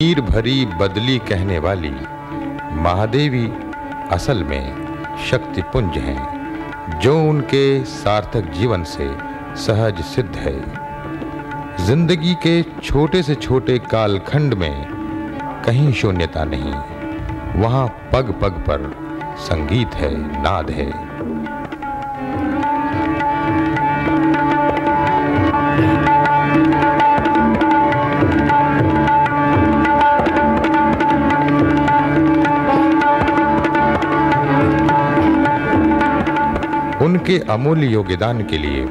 नीर भरी बदली कहने वाली महादेवी असल में शक्ति पुंज हैं, जो उनके सार्थक जीवन से सहज सिद्ध है। ज़िंदगी के छोटे से छोटे कालखंड में कहीं शून्यता नहीं, वहाँ पग पग पर संगीत है, नाद है। उनके अमूल्य योगदान के लिए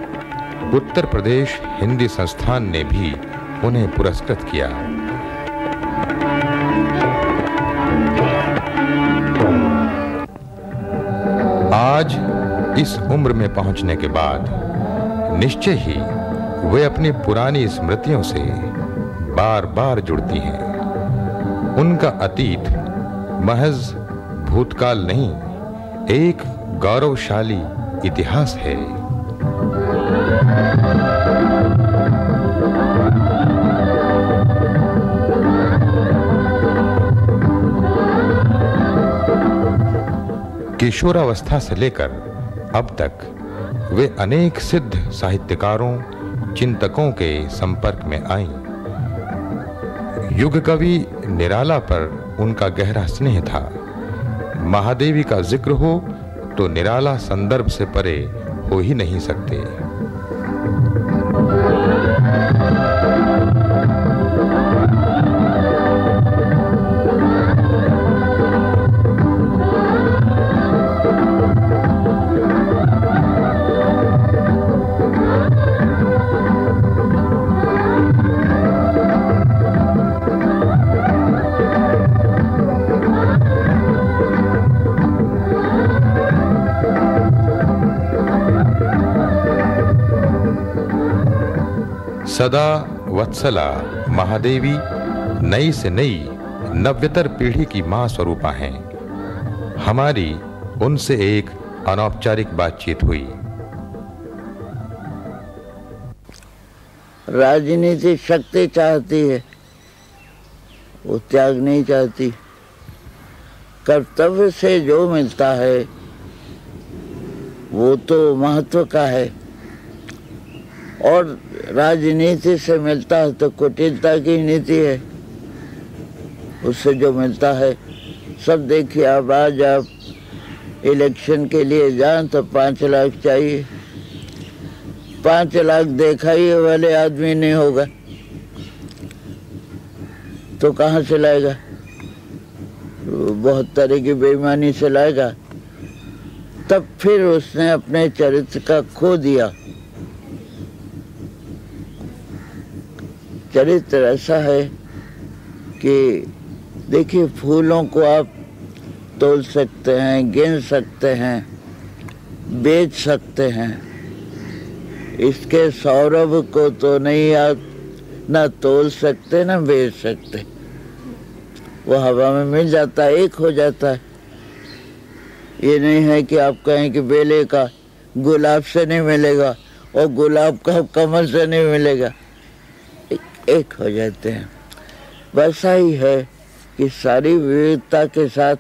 उत्तर प्रदेश हिंदी संस्थान ने भी उन्हें पुरस्कृत किया। आज इस उम्र में पहुँचने के बाद निश्चय ही वे अपनी पुरानी स्मृतियों से बार-बार जुड़ती हैं। उनका अतीत महज भूतकाल नहीं, एक गौरवशाली इतिहास है। किशोरावस्था से लेकर अब तक वे अनेक सिद्ध साहित्यकारों, चिंतकों के संपर्क में आईं। युग कवि निराला पर उनका गहरा स्नेह था। महादेवी का ज़िक्र हो तो निराला संदर्भ से परे हो ही नहीं सकते। सदा वत्सला महादेवी, नई से नई नव्यतर पीढ़ी की माँ स्वरूपा हैं। हमारी उनसे एक अनौपचारिक बातचीत हुई। राजनीति शक्ति चाहती है, वो त्याग नहीं चाहती। कर्तव्य से जो मिलता है, वो तो महत्व का है। और राजनीति से मिलता है तो कुटिलता की नीति है। उससे जो मिलता है, सब देखिए, अब आज आप इलेक्शन के लिए जाएँ तो पाँच लाख चाहिए। पाँच लाख देखा ही वाले आदमी नहीं होगा। तो कहाँ से लाएगा? बहुत तरह की बेईमानी से लाएगा। तब फिर उसने अपने चरित्र का खो दिया। चरित्र ऐसा है कि देखिए, फूलों को आप तोल सकते हैं, गिन सकते हैं, बेच सकते हैं। इसके सौरभ को तो नहीं आप ना तोल सकते, ना बेच सकते। वो हवा में मिल जाता है, एक हो जाता है। ये नहीं है कि आप कहें कि बेले का गुलाब से नहीं मिलेगा और गुलाब का कमल से नहीं मिलेगा। एक हो जाते हैं। वैसा ही है कि सारी विविधता के साथ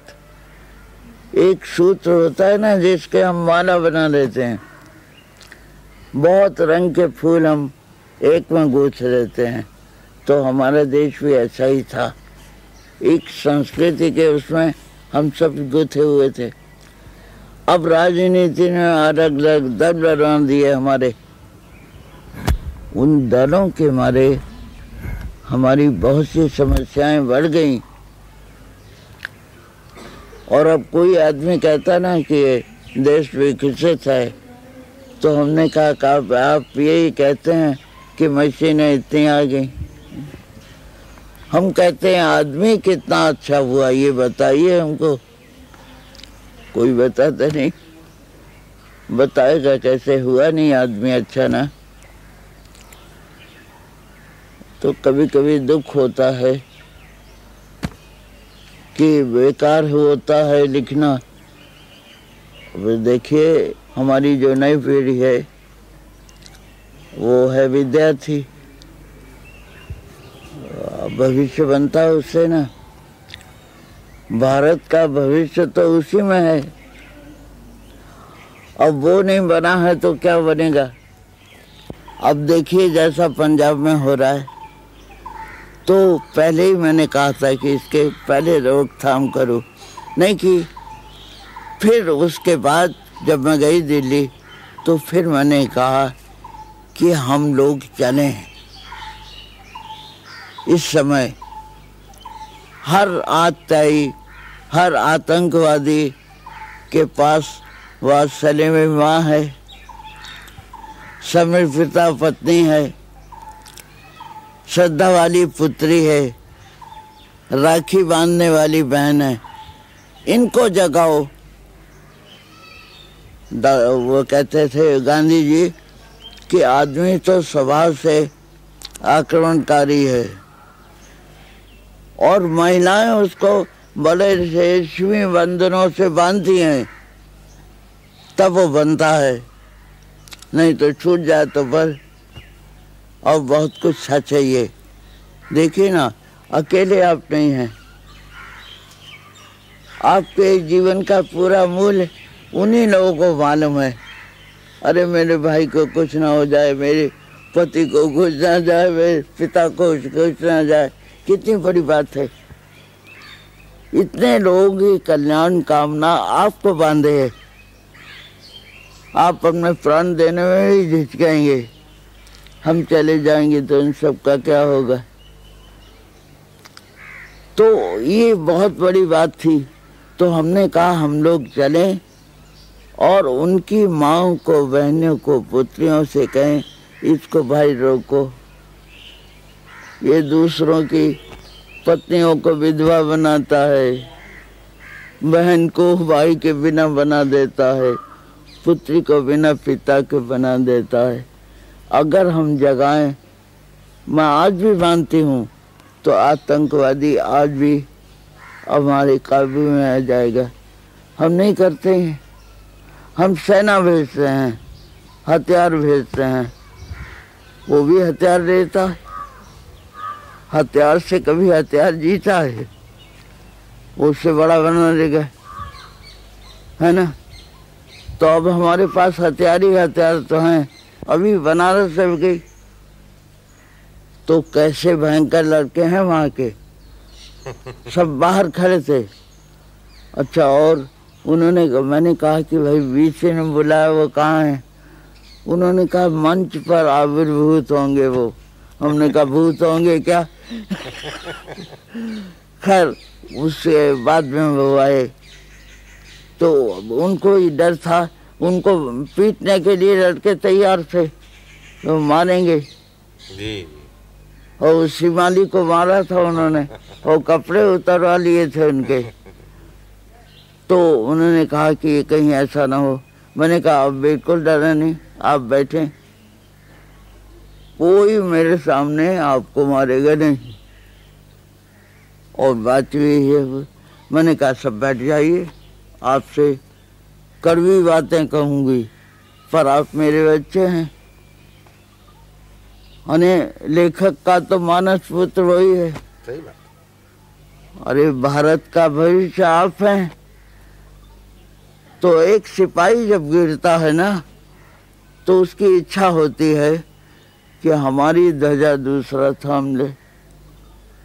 एक सूत्र होता है ना, जिसके हम माला बना लेते हैं। बहुत रंग के फूल हम एक में गूंथ लेते हैं। तो हमारा देश भी ऐसा ही था। एक संस्कृति के उसमें हम सब गुथे हुए थे। अब राजनीति ने अलग अलग दल बना दिए हमारे। उन दलों के मारे हमारी बहुत सी समस्याएँ बढ़ गई। और अब कोई आदमी कहता ना कि देश विकसित है तो हमने कहा आप, आप यही कहते हैं कि मशीनें इतनी आ गई हम कहते हैं आदमी कितना अच्छा हुआ ये बताइए हमको। कोई बताता नहीं। बताएगा कैसे हुआ नहीं आदमी अच्छा ना? तो कभी कभी दुख होता है कि बेकार होता है लिखना। अब देखिए, हमारी जो नई पीढ़ी है, वो है विद्यार्थी। भविष्य बनता है उससे ना। भारत का भविष्य तो उसी में है। अब वो नहीं बना है तो क्या बनेगा? अब देखिए, जैसा पंजाब में हो रहा है तो पहले ही मैंने कहा था कि इसके पहले रोकथाम करो। नहीं कि फिर उसके बाद जब मैं गई दिल्ली तो फिर मैंने कहा कि हम लोग चलें। इस समय हर आतई हर आतंकवादी के पास वात्सल्य में माँ है समर्पिता पत्नी है। श्रद्धा वाली पुत्री है, राखी बांधने वाली बहन है, इनको जगाओ। वो कहते थे, गांधी जी, कि आदमी तो स्वभाव से आक्रमणकारी है और महिलाएँ उसको बड़े रेशमी बंधनों से बांधती हैं, तब वो बनता है। नहीं तो छूट जाए तो पर और बहुत कुछ सच है ये। देखिए ना, अकेले आप नहीं हैं। आपके जीवन का पूरा मूल उन्हीं लोगों को मालूम है। अरे, मेरे भाई को कुछ ना हो जाए, मेरे पति को कुछ ना जाए, मेरे पिता को कुछ ना जाए। कितनी बड़ी बात है। इतने लोगों की कल्याण कामना आपको बांधे है। आप अपने प्राण देने में ही झिझकेंगे। हम चले जाएँगे तो इन सब का क्या होगा? तो ये बहुत बड़ी बात थी। तो हमने कहा, हम लोग चलें। और उनकी माओ को, बहनों को, पुत्रियों से कहें, इसको भाई रोको। ये दूसरों की पत्नियों को विधवा बनाता है, बहन को भाई के बिना बना देता है, पुत्री को बिना पिता के बना देता है। अगर हम जगाएँ, मैं आज भी मानती हूँ तो आतंकवादी आज भी हमारे काबू में आ जाएगा। हम नहीं करते हैं। हम सेना भेजते हैं, हथियार भेजते हैं। वो भी हथियार देता है। हथियार से कभी हथियार जीता है। उससे बड़ा बना देगा। है ना? तो अब हमारे पास हथियार ही हथियार तो हैं। अभी बनारस से गई। तो कैसे भयंकर लड़के हैं वहाँ के? सब बाहर खड़े थे। अच्छा और उन्होंने मैंने कहा कि भाई बीसी ने बुलाया, वो कहाँ है? उन्होंने कहा, मंच पर आविर्भूत होंगे वो। हमने कहा, भूत होंगे क्या? खैर, उसके बाद में वो आए। तो उनको ही डर था। उनको पीटने के लिए लड़के तैयार थे तो मारेंगे। जी। और शिमाली को मारा था उन्होंने और कपड़े उतरवा लिए थे उनके। तो उन्होंने कहा कि ये कहीं ऐसा ना हो। मैंने कहा आप बिल्कुल डरे नहीं आप बैठे। कोई मेरे सामने आपको मारेगा नहीं। और बात भी है मैंने कहा सब बैठ जाइए आपसे कड़वी बातें कहूँगी पर आप मेरे बच्चे हैं। अने लेखक का तो मानस पुत्र वही है। सही बात। अरे भारत का भविष्य आप हैं। तो एक सिपाही जब गिरता है ना तो उसकी इच्छा होती है कि हमारी ध्वजा दूसरा थाम ले।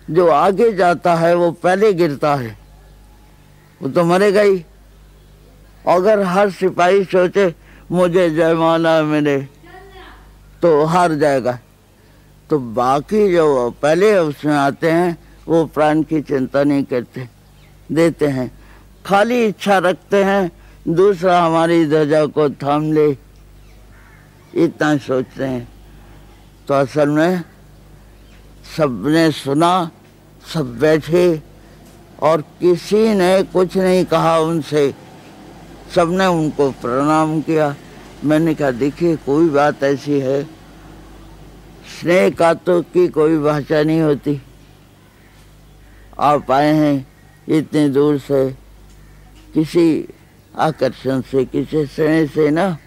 जो आगे जाता है वो पहले गिरता है। वो तो मरेगा ही। अगर हर सिपाही सोचे मुझे जयमाना मिले तो हार जाएगा। तो बाकी जो पहले उसमें आते हैं, वो प्राण की चिंता नहीं करते, देते हैं। खाली इच्छा रखते हैं, दूसरा हमारी ध्वजा को थाम ले। इतना सोचते हैं। तो असल में सबने सुना, सब बैठे, और किसी ने कुछ नहीं कहा उनसे। सबने उनको प्रणाम किया। मैंने कहा, देखिए, कोई बात ऐसी है, स्नेह का तो की कोई भाषा नहीं होती। आप आए हैं इतने दूर से, किसी आकर्षण से, किसी स्नेह से ना?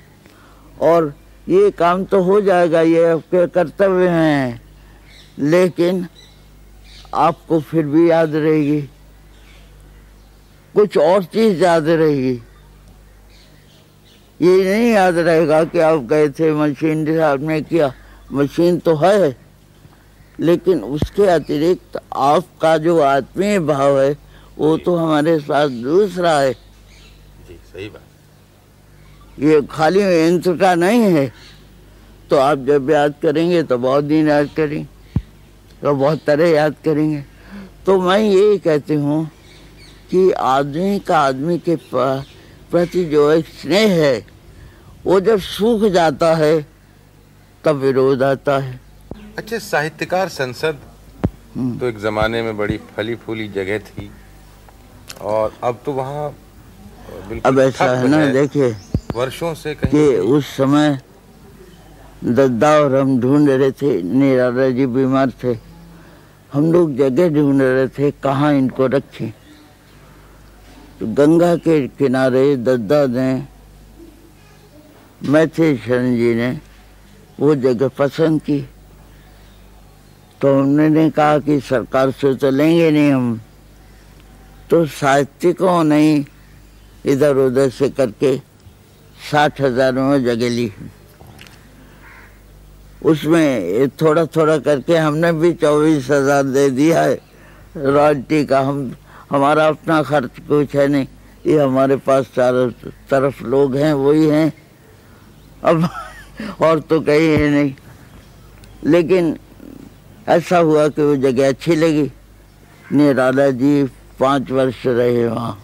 और ये काम तो हो जाएगा, ये आपके कर्तव्य हैं। लेकिन आपको फिर भी याद रहेगी। कुछ और चीज़ याद रहेगी। ये नहीं याद रहेगा कि आप गए थे मशीन आपने किया। मशीन तो है लेकिन उसके अतिरिक्त आपका जो आत्मीय भाव है वो तो हमारे साथ दूसरा है। जी सही बात। ये खाली यंत्र का नहीं है। तो आप जब याद करेंगे तो बहुत दिन याद करेंगे तो बहुत तरह याद करेंगे। तो मैं यही कहती हूँ कि आदमी का आदमी के प- प्रति जो एक स्नेह है। वो जब सूख जाता है तब विरोध आता है। अच्छा साहित्यकार संसद हम्म। तो एक जमाने में बड़ी फली फूली जगह थी और अब तो वहाँ अब ऐसा है ना देखिए वर्षों से कि उस समय दद्दा और हम ढूंढ रहे थे निराला जी बीमार थे। हम लोग जगह ढूंढ रहे थे कहाँ इनको रखें। गंगा के किनारे दद्दा ने मैथिली शरण जी ने वो जगह पसंद की। तो उन्होंने कहा कि सरकार से तो लेंगे नहीं हम। तो साहित्यिकों ने इधर उधर से करके साठ हज़ार में जगह ली। उसमें थोड़ा थोड़ा करके हमने भी चौबीस हज़ार दे दिया है। रॉयल्टी का हम हमारा अपना खर्च कुछ है नहीं। ये हमारे पास चारों तरफ़ लोग हैं वही हैं। अब और तो कहीं है नहीं। लेकिन ऐसा हुआ कि वो जगह अच्छी लगी। निराला जी पाँच वर्ष रहे वहाँ।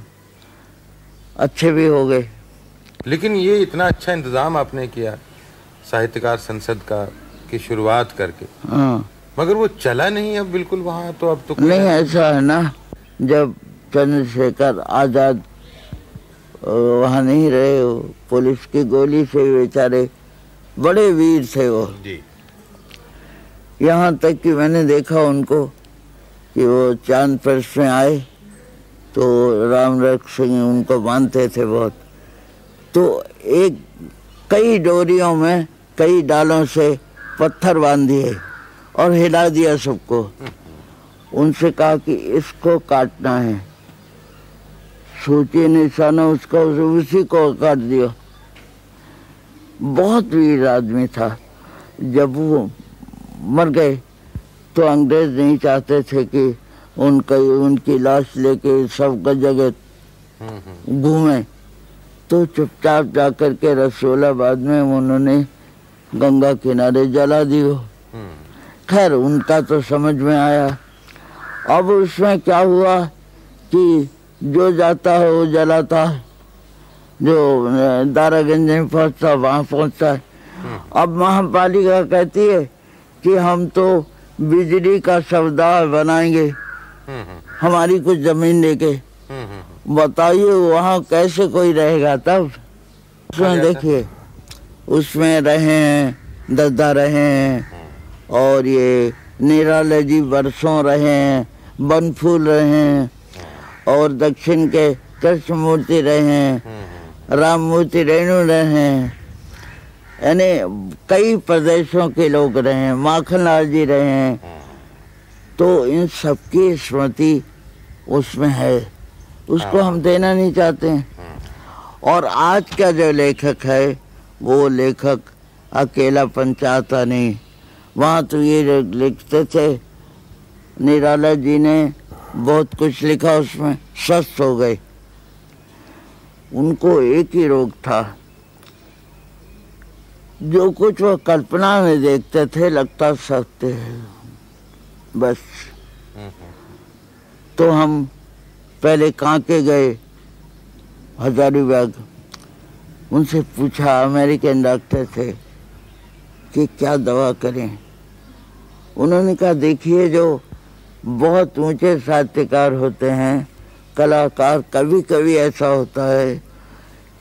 अच्छे भी हो गए। लेकिन ये इतना अच्छा इंतज़ाम आपने किया साहित्यकार संसद का की शुरुआत करके। हाँ। मगर वो चला नहीं अब बिल्कुल वहाँ तो अब तो नहीं ऐसा है ना। जब चंद्रशेखर आज़ाद वहाँ नहीं रहे वो पुलिस की गोली से बेचारे बड़े वीर थे वो। यहाँ तक कि मैंने देखा उनको कि वो चाँद पर्स में आए तो राम रख सिंह उनको मानते थे बहुत। तो एक कई डोरियों में कई डालों से पत्थर बाँध दिए और हिला दिया सबको। उनसे कहा कि इसको काटना है। सोचिए निशाना उसका उसी को काट दिया। बहुत वीर आदमी था। जब वो मर गए तो अंग्रेज़ नहीं चाहते थे कि उनका उनकी लाश लेके सब जगह हम्म, हम्म, घूमे। तो चुपचाप जाकर के रसोलाबाद में उन्होंने गंगा किनारे जला दी वो हम्म, खैर उनका तो समझ में आया अब उसमें क्या हुआ कि जो जाता है वो जलाता है। जो दारागंज में पहुँचता वहाँ पहुँचता है। अब महापालिका कहती है कि हम तो बिजली का सौदा बनाएँगे। हम्म, हम्म, हमारी कुछ ज़मीन लेके। हम्म, हम्म, बताइए वहाँ कैसे कोई रहेगा तब? उसमें देखिए उसमें रहे हैं दद्दा रहे हैं और ये निराला जी बरसों रहे हैं बनफूल रहे हैं और दक्षिण के कृष्ण मूर्ति रहे हैं राम मूर्ति रेणु रहे हैं यानी कई प्रदेशों के लोग रहे हैं माखनलाल जी रहे हैं। तो इन सबकी स्मृति उसमें है उसको हम देना नहीं चाहते हैं। और आज का जो लेखक है वो लेखक अकेला चाहता नहीं। वहाँ तो ये लिखते थे, निराला जी ने बहुत कुछ लिखा, उसमें स्वस्थ हो गए। उनको एक ही रोग था। जो कुछ वो कल्पना में देखते थे, लगता सत्य है। बस। तो हम पहले कांके गए हजारीबाग उनसे पूछा, अमेरिकन डॉक्टर थे कि क्या दवा करें? उन्होंने कहा, देखिए, जो बहुत ऊँचे साहित्यकार होते हैं, कलाकार कभी कभी ऐसा होता है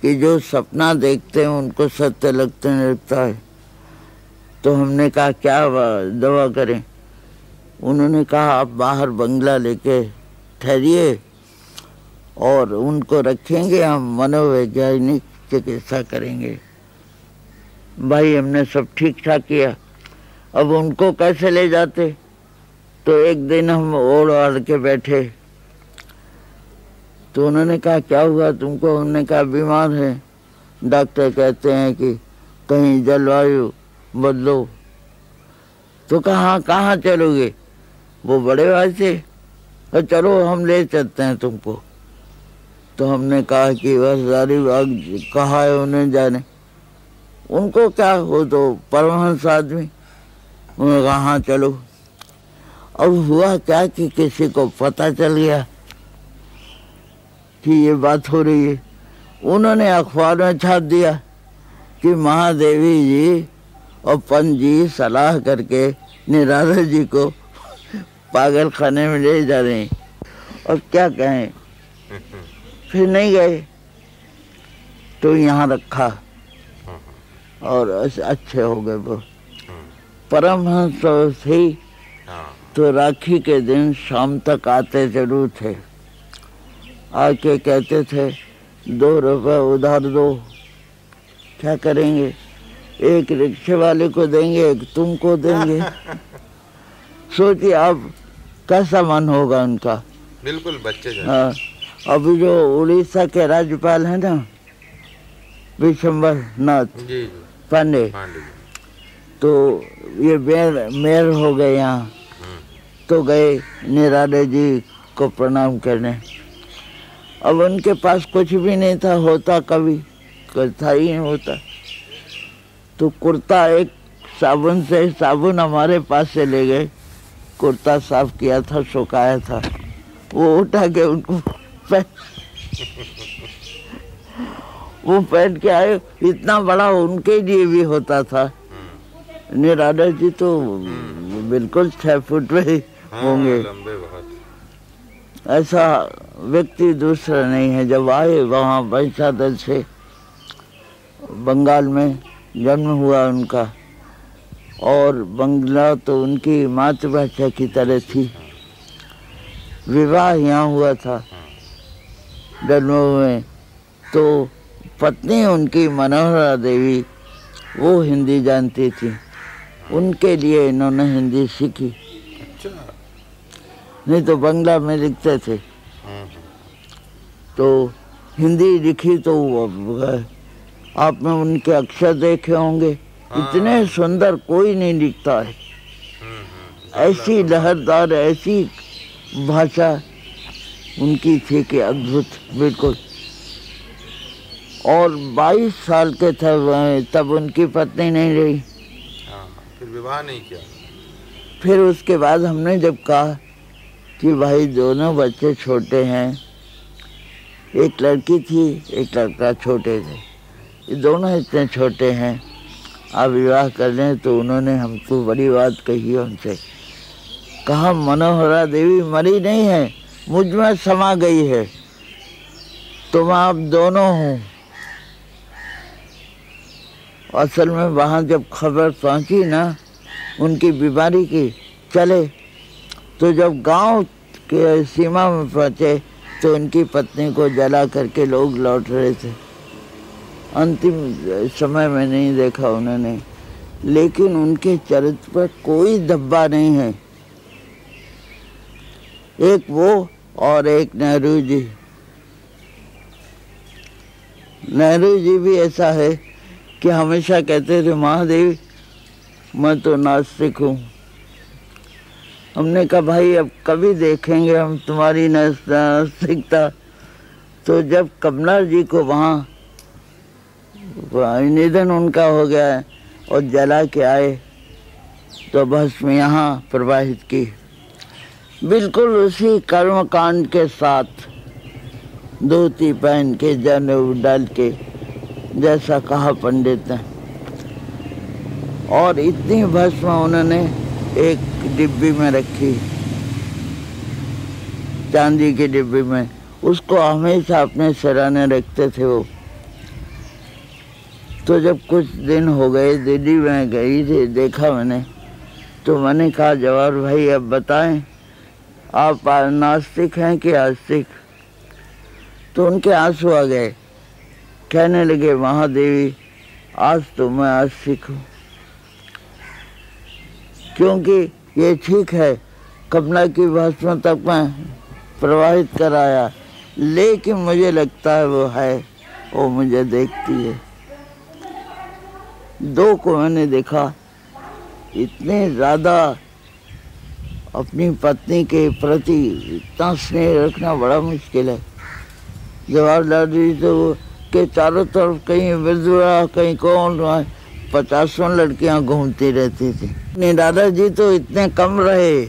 कि जो सपना देखते हैं, उनको सत्य लगते लगता है। तो हमने कहा, क्या दवा करें? उन्होंने कहा, आप बाहर बंगला लेके ठहरिए और उनको रखेंगे, हम मनोवैज्ञानिक चिकित्सा करेंगे। भाई, हमने सब ठीक ठाक किया। अब उनको कैसे ले जाते? तो एक दिन हम ओढ़ ओढ़ के बैठे। तो उन्होंने कहा, क्या हुआ तुमको? उन्होंने कहा, बीमार है। डॉक्टर कहते हैं कि, कहीं जलवायु बदलो। तो कहाँ कहाँ चलोगे? वो बड़े भाई थे। तो चलो, हम ले चलते हैं तुमको। तो हमने कहा कि, बस हजारीबाग कहा है उन्हें जाने? उनको क्या? हो तो परमहंस आदमी। उन्होंने कहा हाँ चलो। अब हुआ क्या कि किसी को पता चल गया कि ये बात हो रही है। उन्होंने अखबार में छाप दिया कि महादेवी जी और पंत जी सलाह करके निराधर जी को पागल खाने में ले जा रहे हैं। और क्या कहें? फिर नहीं गए। तो यहाँ रखा। और अच्छे हो गए वो। परमहंस थे तो राखी के दिन शाम तक आते ज़रूर थे। आके कहते थे दो रुपए उधार दो। क्या करेंगे? एक रिक्शे वाले को देंगे एक तुमको देंगे। सोचिए आप कैसा मन होगा उनका? बिल्कुल बच्चे हाँ। अभी जो उड़ीसा के राज्यपाल है ना विशंबर नाथ पांडे तो ये मेयर मेयर हो गए यहाँ। तो गए निराले जी को प्रणाम करने। अब उनके पास कुछ भी नहीं था, होता कभी था ही नहीं होता। तो कुर्ता एक साबुन से, साबुन हमारे पास से ले गए। कुर्ता साफ़ किया था, सुखाया था। वो उठा के उनको वो पहन के आए। इतना बड़ा उनके लिए भी होता था। निराला जी तो बिल्कुल छह फुट में ही हाँ, होंगे। ऐसा व्यक्ति दूसरा नहीं है। जब आए वहाँ वंशादल से बंगाल में जन्म हुआ उनका और बंगला तो उनकी मातृभाषा की तरह थी। विवाह यहाँ हुआ था जन्मों में। तो पत्नी उनकी मनोहरा देवी वो हिंदी जानती थी। उनके लिए इन्होंने हिंदी सीखी। अच्छा। नहीं तो बंगला में लिखते थे। तो हिंदी लिखी तो आपने उनके अक्षर देखे होंगे। हाँ। इतने सुंदर कोई नहीं लिखता है। ऐसी लहरदार ऐसी भाषा उनकी थी कि अद्भुत बिल्कुल। और 22 साल के थे तब उनकी पत्नी नहीं रही। विवाह नहीं किया। फिर उसके बाद हमने जब कहा कि भाई दोनों बच्चे छोटे हैं, एक लड़की थी, एक लड़का छोटे थे। ये दोनों इतने छोटे हैं, आप विवाह कर लें तो उन्होंने हमको बड़ी बात कही उनसे। कहा, मनोहरा देवी मरी नहीं है, मुझमें समा गई है। तुम आप दोनों हो। असल में वहाँ जब खबर पहुँची ना उनकी बीमारी की चले। तो जब गाँव के सीमा में पहुँचे तो उनकी पत्नी को जला करके लोग लौट रहे थे। अंतिम समय में नहीं देखा उन्होंने, लेकिन उनके चरित्र पर कोई धब्बा नहीं है। एक वो और एक नेहरू जी। नेहरू जी भी ऐसा है कि हमेशा कहते थे, महादेव मैं तो नास्तिक हूँ। हमने कहा, भाई, अब कभी देखेंगे हम तुम्हारी नास्तिकता। तो जब कमला जी को वहाँ निधन उनका हो गया है और जला के आए तो भस्म यहाँ प्रवाहित की। बिल्कुल उसी कर्म कांड के साथ धोती पहन के, जनेऊ डाल के, जैसा कहा पंडित ने। और इतनी भस्म उन्होंने एक डिब्बी में रखी। चांदी की डिब्बी में। उसको हमेशा अपने सराहने रखते थे वो। तो जब कुछ दिन हो गए दिल्ली में गई थी, देखा मैंने। तो मैंने कहा, जवाहर भाई, अब बताएँ, आप नास्तिक हैं कि आस्तिक? तो उनके आँसू आ गए। कहने लगे, महादेवी, आज तो मैं आस्तिक हूँ। क्योंकि ये ठीक है, कमला की भस्म तक मैं प्रवाहित कराया, लेकिन मुझे लगता है वो है, वो मुझे देखती है। दो को मैंने देखा, इतने ज़्यादा अपनी पत्नी के प्रति इतना स्नेह रखना बड़ा मुश्किल है। जवाहरलाल जी तो के चारों तरफ़ कहीं विधवा, कहीं कौन पचासों लड़कियाँ घूमती रहती थी। निराला जी तो इतने कम रहे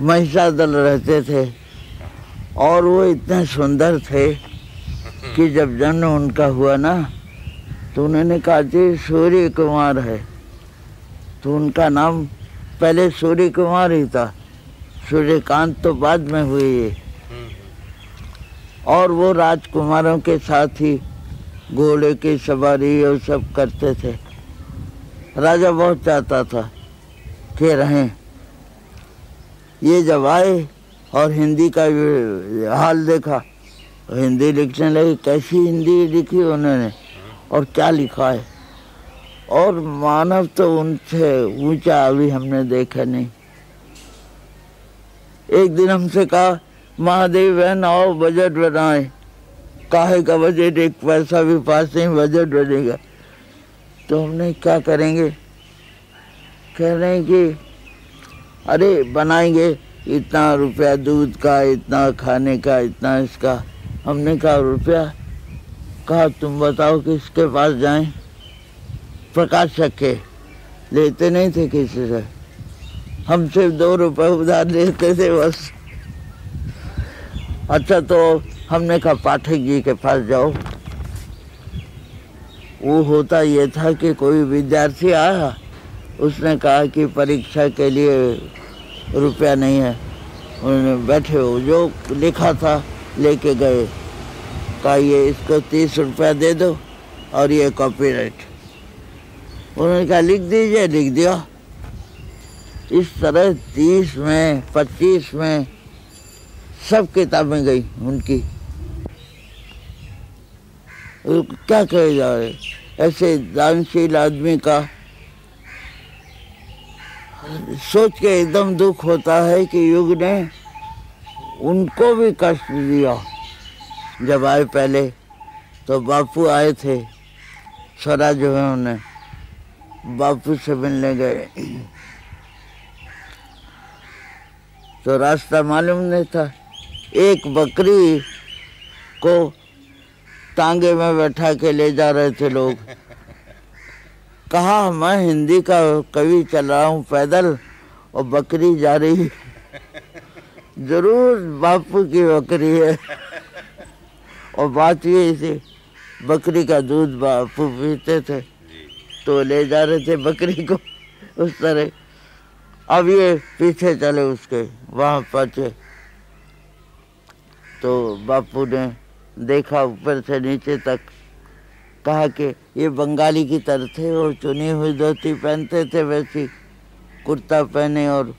महिषा दल रहते थे, और वो इतने सुंदर थे कि जब जन्म उनका हुआ ना तो उन्होंने कहा, जी सूर्य कुमार है। तो उनका नाम पहले सूर्य कुमार ही था। सूर्यकांत तो बाद में हुए ये। और वो राजकुमारों के साथ ही घोड़े की सवारी और सब करते थे। राजा बहुत चाहता था कि रहें। ये जब आए और हिंदी का हाल देखा हिंदी लिखने लगी, कैसी हिंदी लिखी उन्होंने और क्या लिखा है। और मानव तो उनसे ऊँचा अभी हमने देखा नहीं। एक दिन हमसे कहा, महादेव बहन आओ बजट बनाए। काहे का बजट एक पैसा भी पास नहीं बजट बनेगा तो हमने क्या करेंगे? कह रहे हैं कि, अरे, बनाएँगे। इतना रुपया दूध का, इतना खाने का, इतना इसका। हमने कहा, रुपया? कहा, तुम बताओ किसके पास जाएँ? प्रकाश के। लेते नहीं थे किसी से। हम सिर्फ़ दो रुपए उधार लेते थे बस। अच्छा तो हमने कहा, पाठक जी के पास जाओ। वो होता ये था कि कोई विद्यार्थी आया, उसने कहा कि परीक्षा के लिए रुपया नहीं है। उन्होंने बैठे हो जो लिखा था, लेके गए। कहा, ये इसको तीस रुपया दे दो और ये कॉपीराइट उन्होंने कहा, लिख दीजिए, लिख दिया। इस तरह तीस में, पच्चीस में सब किताबें गई उनकी। क्या कहे जा रहे ऐसे दानशील आदमी का सोच के एकदम दुख होता है कि युग ने उनको भी कष्ट दिया। जब आए पहले तो बापू आए थे स्वरा जो है उन्हें बापू से मिलने गए। तो रास्ता मालूम नहीं था। एक बकरी को तांगे में बैठा के ले जा रहे थे लोग। कहा, मैं हिंदी का कवि चल रहा हूँ, पैदल, और बकरी जा रही ज़रूर बापू की बकरी है। और बात ये थी बकरी का दूध बापू पीते थे तो ले जा रहे थे बकरी को उस तरह। अब ये पीछे चले उसके, वहाँ पहुँचे। तो बापू ने देखा ऊपर से नीचे तक। कहा कि ये बंगाली की तरह थे और चुनी हुई धोती पहनते थे, वैसी कुर्ता पहने और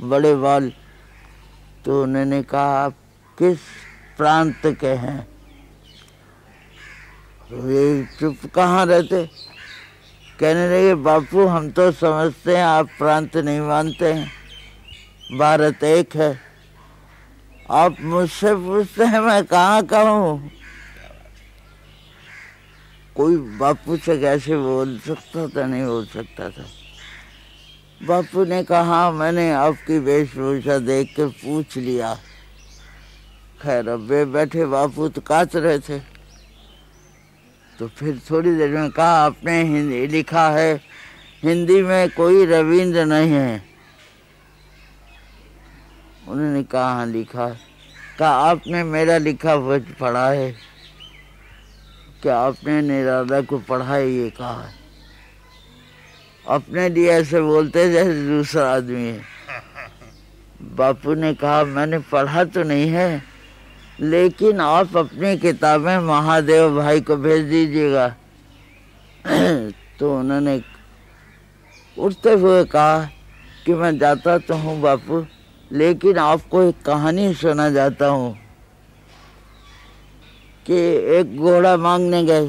बड़े बाल। तो उन्होंने कहा, आप किस प्रांत के हैं? ये चुप कहाँ रहते? कहने लगे, बापू, हम तो समझते हैं, आप प्रांत नहीं मानते हैं। भारत एक है। आप मुझसे पूछते हैं, मैं कहाँ का हूँ? कोई बापू से कैसे बोल सकता था, नहीं बोल सकता था। बापू ने कहा, मैंने आपकी वेशभूषा देख के पूछ लिया। खैर, अब वे बैठे, बापू तो काच रहे थे। तो फिर थोड़ी देर में कहा, आपने हिंदी लिखा है। हिंदी में कोई रविंद्र नहीं है। उन्होंने कहा हाँ लिखा कहा आपने मेरा लिखा हुआ पढ़ा है? क्या आपने निराला को पढ़ा है? ये कहा। अपने लिए ऐसे बोलते जैसे दूसरा आदमी है। बापू ने कहा, मैंने पढ़ा तो नहीं है, लेकिन आप अपनी किताबें महादेव भाई को भेज दीजिएगा। तो उन्होंने उठते हुए कहा कि, मैं जाता तो हूँ बापू। लेकिन आपको एक कहानी सुना जाता हूँ कि एक घोड़ा मांगने गए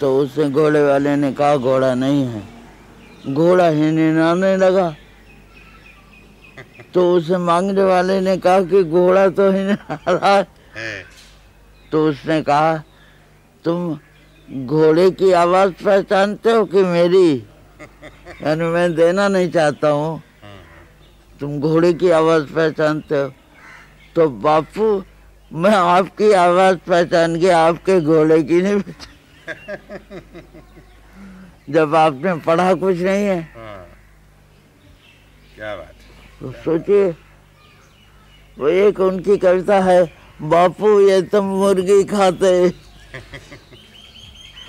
तो उसने घोड़े वाले ने कहा घोड़ा नहीं है। घोड़ा ही निनाने लगा तो उसे मांगने वाले ने कहा कि घोड़ा तो ही। नहीं आ रहा है। तो उसने कहा तुम घोड़े की आवाज़ पहचानते हो कि मेरी? यानी मैं देना नहीं चाहता हूँ। तुम घोड़े की आवाज़ पहचानते हो। तो बापू मैं आपकी आवाज़ पहचान के आपके घोड़े की नहीं पहचान जब आपने पढ़ा कुछ नहीं है। हाँ। क्या बात तो सोचिए वो एक उनकी कविता है बापू ये तुम मुर्गी खाते।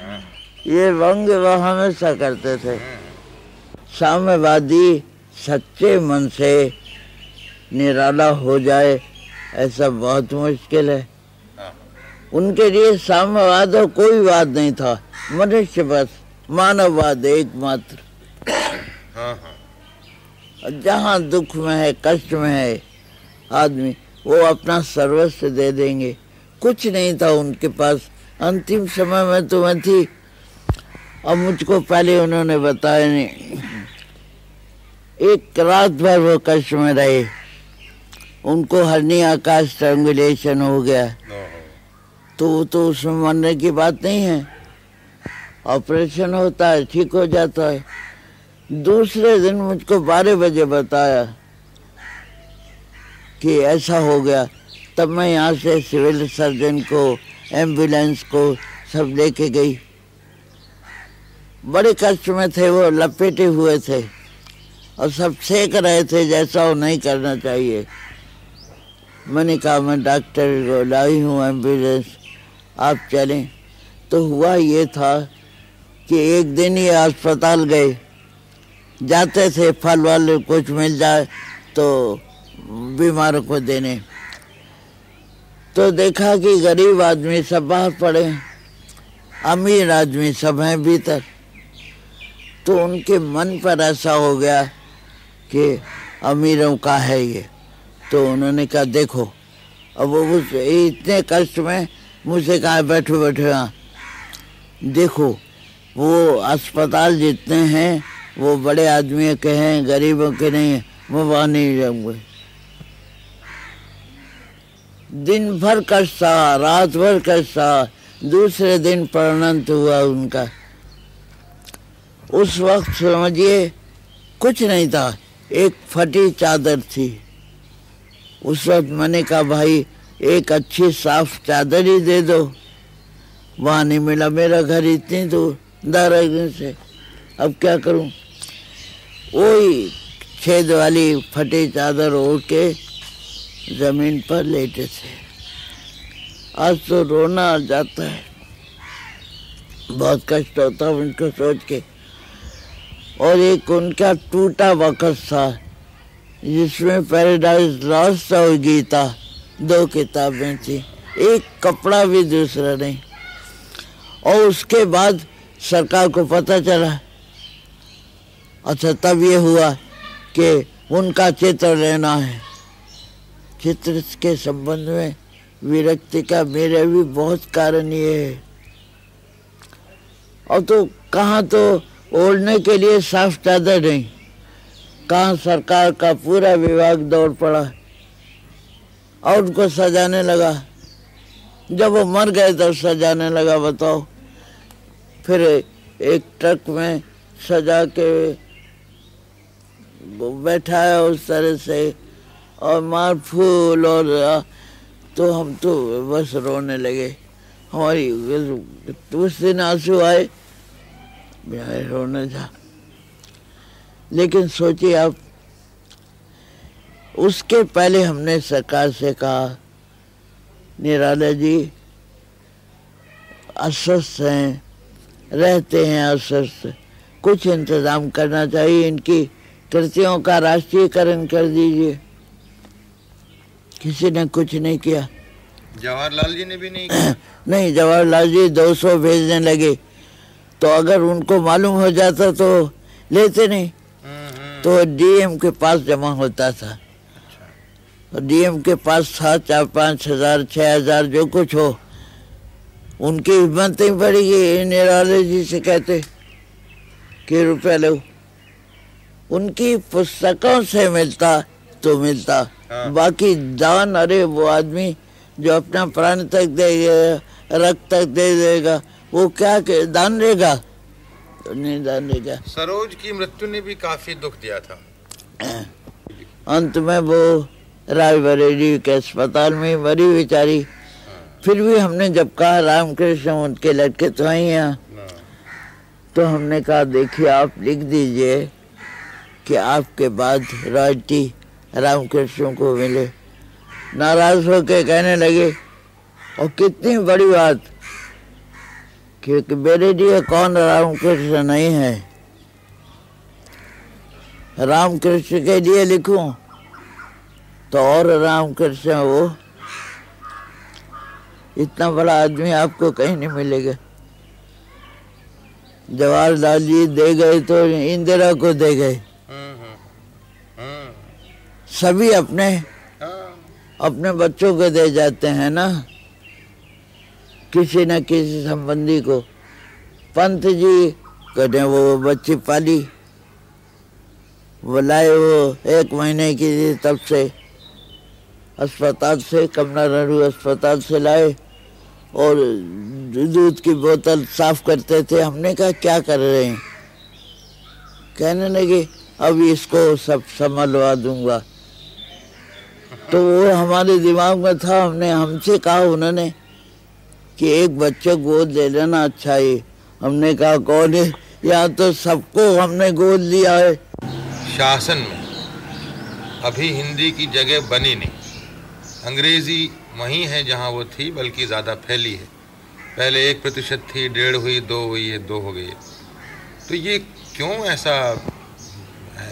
हाँ। ये व्यंग वह हमेशा करते थे। साम्यवादी सच्चे मन से निराला हो जाए ऐसा बहुत मुश्किल है। उनके लिए साम्यवाद और कोई वाद नहीं था। मनुष्य बस मानववाद एकमात्र। हाँ हाँ। जहाँ दुख में है कष्ट में है आदमी वो अपना सर्वस्व दे देंगे। कुछ नहीं था उनके पास। अंतिम समय में तो मैं थी। अब मुझको पहले उन्होंने बताया नहीं। एक रात भर वो कष्ट में रहे उनको हरनिया का स्ट्रैंगुलेशन हो गया। तो वो तो उसमें मरने की बात नहीं है। ऑपरेशन होता है ठीक हो जाता है। दूसरे दिन मुझको बारह बजे बताया कि ऐसा हो गया। तब मैं यहाँ से सिविल सर्जन को एंबुलेंस को सब लेके गई। बड़े कष्ट में थे वो लपेटे हुए थे। और सब सेक रहे थे जैसा वो नहीं करना चाहिए। मैंने कहा, मैं डॉक्टर को लाई हूँ, एंबुलेंस, आप चलें। तो हुआ ये था कि एक दिन ये अस्पताल गए। जाते थे, फल वल कुछ मिल जाए तो बीमारों को देने। तो देखा कि गरीब आदमी सब बाहर पड़े, अमीर आदमी सब हैं भीतर। तो उनके मन पर ऐसा हो गया कि अमीरों का है ये। तो उन्होंने कहा, देखो, अब वो उस इतने कष्ट में मुझसे कहा, बैठो बैठो यहाँ देखो, वो अस्पताल जितने हैं, वो बड़े आदमियों के हैं, गरीबों के नहीं हैं मैं वहाँ नहीं जाऊँगे दिन भर कष्ट था, रात भर कष्ट था, दूसरे दिन परिणत हुआ उनका। उस वक्त समझिए, कुछ नहीं था। एक फटी चादर थी। उस वक्त मैंने कहा, भाई, एक अच्छी साफ़ चादर ही दे दो। वहाँ नहीं मिला मेरा घर इतनी दूर दारागंज से। अब क्या करूँ? वही छेद वाली फटी चादर ओढ़ के ज़मीन पर लेटे थे। आज तो रोना आ जाता है। बहुत कष्ट होता है उनको सोच के। और एक उनका टूटा वक़्त था, जिसमें पैराडाइज लॉस्ट और गीता, दो किताबें थी। एक कपड़ा भी दूसरा नहीं। और उसके बाद सरकार को पता चला। अच्छा तब ये हुआ कि उनका चित्र लेना है। चित्र के संबंध में विरक्ति का मेरे भी बहुत कारण ये है। और तो कहाँ तो ओढ़ने के लिए साफ़ चादर नहीं। कहाँ सरकार का पूरा विभाग दौड़ पड़ा। और उनको सजाने लगा। जब वो मर गए तब सजाने लगा, बताओ। फिर एक ट्रक में सजा के बैठाया उस तरह से, और मार फूल और तो हम तो बस रोने लगे। हमारी उस दिन आँसू आए मेरा रोने था। लेकिन सोचिए आप उसके पहले हमने सरकार से कहा निराला जी अस्वस्थ हैं रहते हैं अस्वस्थ कुछ इंतज़ाम करना चाहिए इनकी कृतियों का राष्ट्रीयकरण कर दीजिए। किसी ने कुछ नहीं किया। जवाहरलाल जी ने भी नहीं किया। नहीं जवाहरलाल जी 200 भेजने लगे। तो अगर उनको मालूम हो जाता तो लेते नहीं। हम्म, हम्म, तो डीएम के पास जमा होता था। डीएम के पास था चार पाँच हज़ार छः हज़ार जो कुछ हो। उनकी हिम्मत नहीं पड़ेगी निराले जी से कहते कि रुपया लो। उनकी पुस्तकों से मिलता तो मिलता। हाँ। बाकी दान अरे वो आदमी जो अपना प्राण तक देगा रक्त तक दे देगा वो क्या के दान देगा? तो नहीं दान देगा। सरोज की मृत्यु ने भी काफ़ी दुख दिया था। अंत में वो रायबरेली के अस्पताल में मरी बेचारी। फिर भी हमने जब कहा रामकृष्ण उनके लड़के तो हैं यहाँ। हाँ। तो हमने कहा देखिए आप लिख दीजिए कि आपके बाद रॉयल्टी रामकृष्ण को मिले। नाराज़ होकर कहने लगे और कितनी बड़ी बात। क्योंकि मेरे लिए कौन रामकृष्ण नहीं है? रामकृष्ण के लिए लिखूं तो और रामकृष्ण वो इतना बड़ा आदमी आपको कहीं नहीं मिलेगा। जवाहरलाल जी दे गए तो इंदिरा को दे गए। हम्म, हम्म, हम्म, सभी अपने हाँ, अपने बच्चों को दे जाते हैं ना? किसी न किसी संबंधी को। पंत जी कहते वो बच्ची पाली। वो लाए वो एक महीने की थी तब से अस्पताल से, कमला नेहरू अस्पताल से लाए और दूध की बोतल साफ़ करते थे। हमने कहा, क्या कर रहे हैं? कहने लगे, अब इसको सब संभलवा दूँगा। तो वो हमारे दिमाग में था, हमने हमसे कहा, उन्होंने कि एक बच्चे गोद ले लेना अच्छा है। हमने कहा, कौन है? यहाँ तो सबको हमने गोद लिया है। शासन में अभी हिंदी की जगह बनी नहीं। अंग्रेज़ी वहीं है जहाँ वो थी, बल्कि ज़्यादा फैली है। पहले एक प्रतिशत थी, डेढ़ हुई, दो हुई है दो हो गई। है तो ये क्यों ऐसा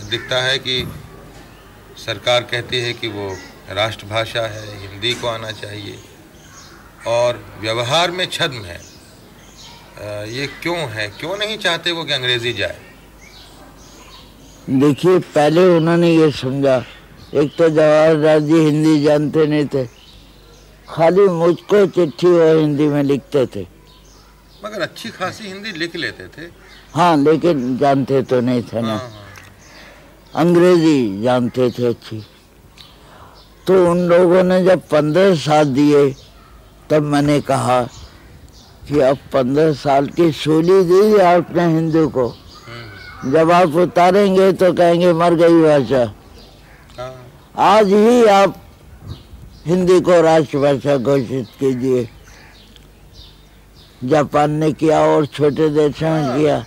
दिखता है कि सरकार कहती है कि वो राष्ट्रभाषा है, हिंदी को आना चाहिए? और व्यवहार में छद्म है। ये क्यों है? क्यों नहीं चाहते वो कि अंग्रेज़ी जाए? देखिए पहले उन्होंने ये समझा। एक तो जवाहरलाल जी हिंदी जानते नहीं थे। खाली मुझको चिट्ठी और हिंदी में लिखते थे। मगर अच्छी खासी हिंदी लिख लेते थे। हाँ लेकिन जानते तो नहीं थे ना। हाँ, हाँ। अंग्रेज़ी जानते थे अच्छी। तो उन लोगों ने जब पंद्रह साल दिए तब मैंने कहा कि अब पंद्रह साल की सूली दी आपने हिंदू को। हम्म, जब आप उतारेंगे तो कहेंगे मर गई भाषा। हाँ, आज ही आप हिंदी को राष्ट्रभाषा घोषित कीजिए। जापान ने किया और छोटे देशों में किया।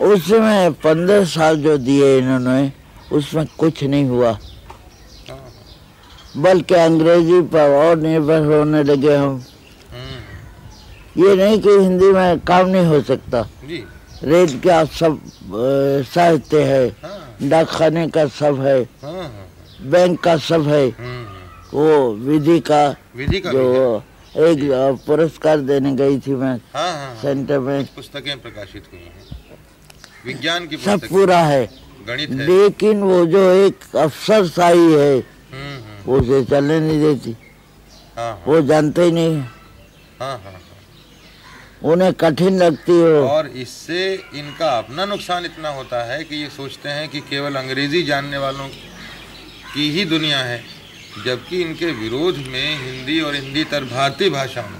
उसमें पंद्रह साल जो दिए इन्होंने उसमें कुछ नहीं हुआ। हाँ, बल्कि अंग्रेज़ी पर और निर्भर होने लगे हम हम्म, ये नहीं कि हिंदी में काम नहीं हो सकता। रेल का सब साहित्य है। हाँ। डाकखाने का सब है। हाँ हाँ, बैंक का सब है। हम्म, वो विधि का विधि का जो एक पुरस्कार देने गई थी मैं हाँ हाँ हाँ, सेंटर में। पुस्तकें प्रकाशित हुई हैं। विज्ञान की सब पूरा है। गणित है। लेकिन वो जो एक अफसरशाही है हम्म, हम्म, वो उसे चलने नहीं देती हाँ हाँ। वो जानते ही नहीं। हाँ हाँ उन्हें कठिन लगती हो। और इससे इनका अपना नुकसान इतना होता है कि ये सोचते हैं कि केवल अंग्रेज़ी जानने वालों की ही दुनिया है जबकि इनके विरोध में हिंदी और हिंदी तर भारतीय भाषा में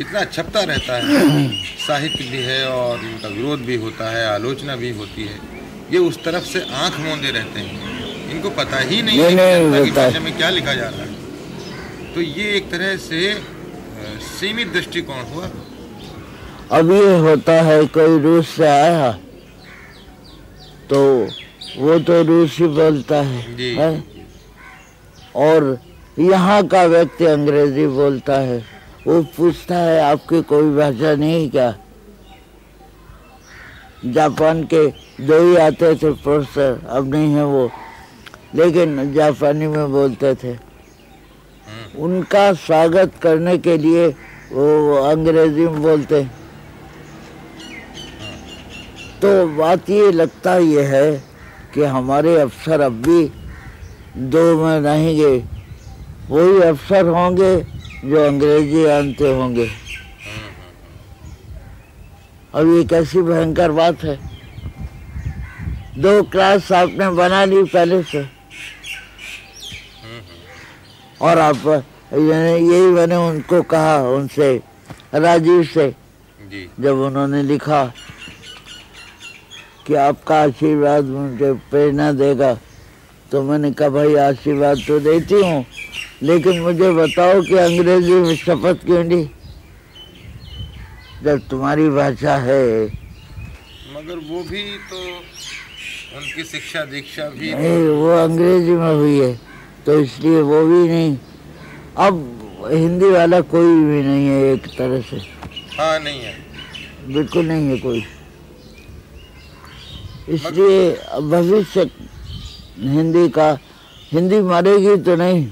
इतना छपता रहता है। साहित्य भी है और इनका विरोध भी होता है आलोचना भी होती है। ये उस तरफ़ से आँख मूंदे रहते हैं। इनको पता ही नहीं है नहीं, कि नहीं की भाषा में क्या लिखा जा रहा है। तो ये एक तरह से सीमित दृष्टिकोण हुआ। अब ये होता है कोई रूस से आया तो वो तो रूस बोलता है, है? और यहाँ का व्यक्ति अंग्रेज़ी बोलता है वो पूछता है आपकी कोई भाषा नहीं क्या? जापान के दो ही आते थे प्रोफेसर अब नहीं है वो। लेकिन जापानी में बोलते थे। उनका स्वागत करने के लिए वो अंग्रेज़ी में बोलते। तो बात ये लगता ये है कि हमारे अफसर अब भी दो में रहेंगे। वही अफसर होंगे जो अंग्रेज़ी जानते होंगे। अब ये कैसी भयंकर बात है। दो क्लास आपने बना ली पहले से। और आप यही मैंने उनको कहा उनसे राजीव से जी। जब उन्होंने लिखा कि आपका आशीर्वाद मुझे प्रेरणा देगा तो मैंने कहा भाई आशीर्वाद तो देती हूँ लेकिन मुझे बताओ कि अंग्रेज़ी में शपथ क्यों ली? जब तुम्हारी भाषा है। मगर वो भी तो उनकी शिक्षा दीक्षा भी नहीं वो अंग्रेज़ी में हुई है। तो इसलिए वो भी नहीं। अब हिंदी वाला कोई भी नहीं है एक तरह से। हाँ नहीं है। बिल्कुल नहीं है कोई। इसलिए भविष्य हिंदी का हिंदी मरेगी तो नहीं।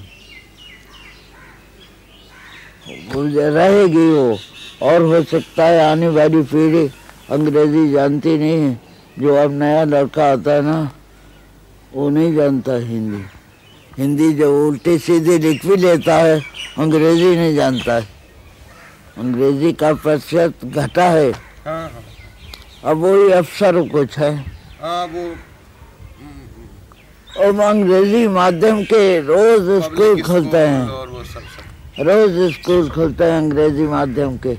रहेगी वो। और हो सकता है आने वाली पीढ़ी अंग्रेज़ी जानती नहीं है। जो अब नया लड़का आता है ना वो नहीं जानता हिंदी। हिंदी जो उल्टी सीधी लिख भी लेता है अंग्रेज़ी नहीं जानता है। अंग्रेज़ी का प्रतिशत घटा है। हाँ हाँ। अब वही अफसर कुछ है। हाँ वो और अंग्रेज़ी माध्यम के रोज स्कूल खुलते हैं। सब सब। रोज स्कूल खुलते हैं अंग्रेज़ी माध्यम के।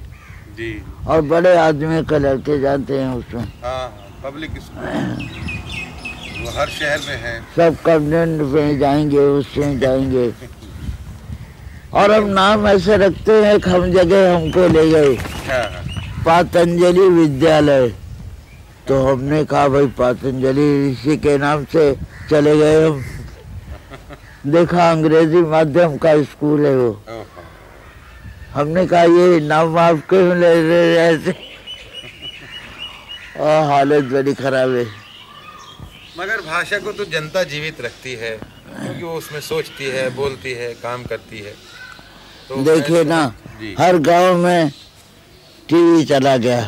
और बड़े आदमी के लड़के जाते हैं उसमें। हाँ हाँ पब्लिक स्कूल। वो हर शहर में है। सब कॉन्वेंट में जाएँगे उसमें जाएँगे। और हम नाम ऐसे रखते हैं कि हम जगह हमको ले गए। हाँ। पातंजलि विद्यालय। तो हमने कहा भाई पातंजलि ऋषि के नाम से चले गए हम। देखा अंग्रेज़ी माध्यम का स्कूल है वो। हमने कहा ये नाम आपके ले रहे हैं? ऐसे हालत बड़ी खराब है। मगर भाषा को तो जनता जीवित रखती है क्योंकि वो उसमें सोचती है बोलती है काम करती है। तो देखिए ना हर गाँव में टीवी चला गया।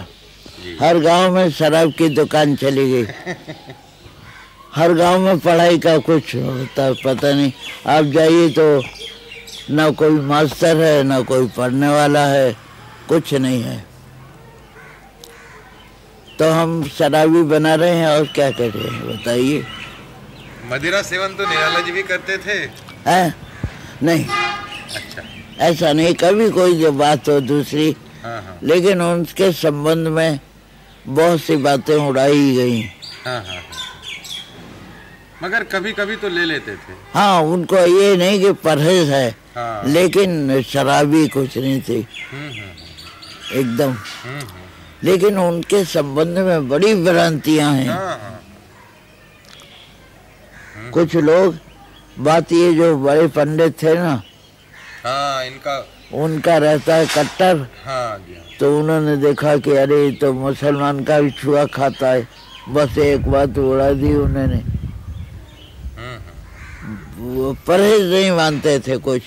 हर गाँव में शराब की दुकान चली गई। हर गाँव में पढ़ाई का कुछ होता पता नहीं। आप जाइए तो ना कोई मास्टर है ना कोई पढ़ने वाला है कुछ नहीं है। तो हम शराबी बना रहे हैं और क्या कर रहे हैं बताइए। मदिरा सेवन तो निराला जी भी करते थे। हैं? नहीं। अच्छा। ऐसा नहीं कभी कोई जो बात हो दूसरी। हाँ हाँ। लेकिन उनके संबंध में बहुत सी बातें उड़ाई गई। हाँ हाँ हाँ। मगर कभी कभी तो ले लेते थे। हाँ उनको ये नहीं कि परहेज है हाँ। लेकिन शराबी कुछ नहीं थी। हम्म हम्म। एकदम। हम्म हम्म। लेकिन उनके संबंध में बड़ी भ्रांतियाँ हैं। हाँ हाँ। कुछ लोग बात ये जो बड़े पंडित थे ना हाँ इनका उनका रहता है कट्टर। हाँ हाँ। तो उन्होंने देखा कि अरे तो मुसलमान का भी छुआ खाता है। बस एक बात उड़ा दी उन्होंने। हम्म हम्म। वो परहेज नहीं मानते थे कुछ।